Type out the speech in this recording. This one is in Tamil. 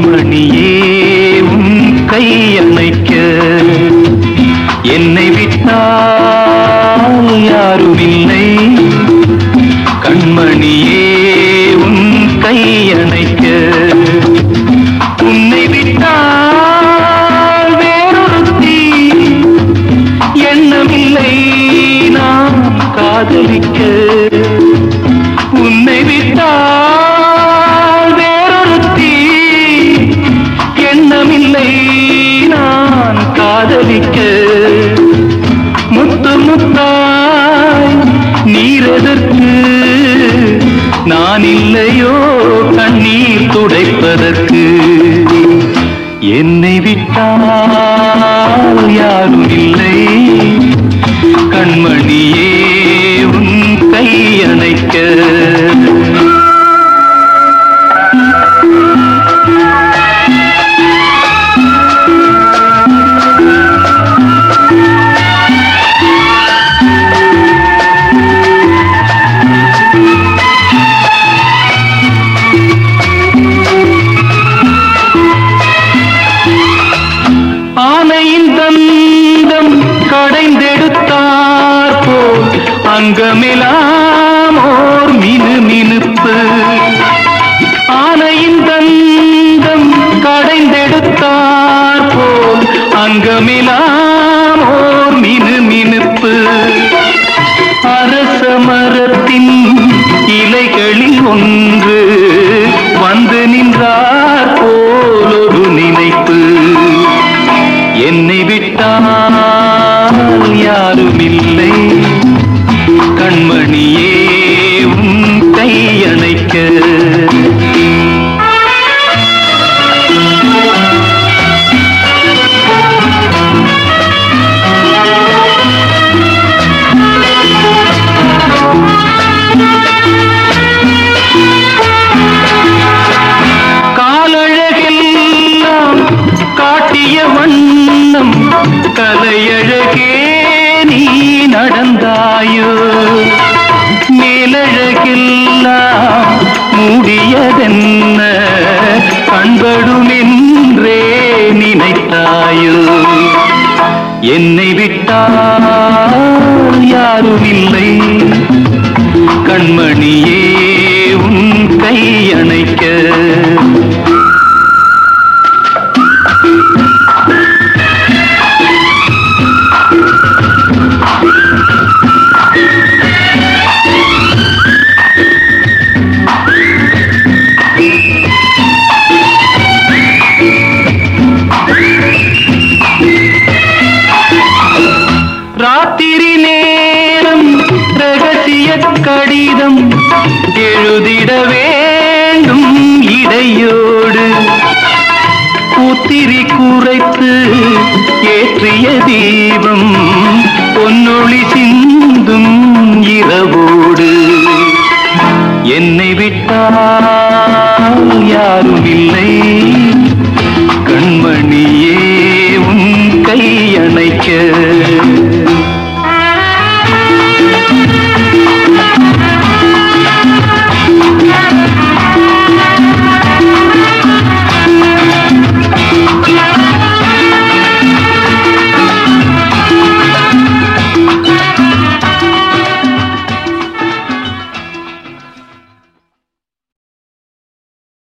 மணியே உன் கையில் வைக்க என்னை விட்டால் யாரும் இல்லை கண்மணியே உன் கையணைக்க உன்னை விட்டால் வேறொருத்தி எண்ணமில்லை. நாம் காதலிக்க. காதலிக்க முத்து முத்தாய் நீரெதற்கு நான் இல்லையோ கண்ணீர் துடைப்பதற்கு. என்னை விட்டால் யாரும் இல்லை. அங்கமெல்லாம் ஓர் மினு மினுப்பு. ஆனையின் தந்தம் கடைந்தெடுத்தார் போல் அங்கமெல்லாம் ஓர் மினு மினுப்பு. அரச மரத்தின் இலைகளில் ஒன்று வந்து நின்றார் போல் ஒரு நினைப்பு. என்னை விட்டால் யாருமில்லை. மேலழகே நீ நடந்தாயோ? மேலழகெல்லாம் முடியதென்ன? கண்படுமென்றே நினைத்தாயோ? என்னை விட்டால் யாரும் இல்லை கடிதம் எழுதிட வேண்டும் இடையோடு. பூத்திரி குறைத்து ஏற்றிய தீபம் பொன்னொழி சிந்தும் இரவோடு. என்னை விட்டால் யாரும் இல்லை.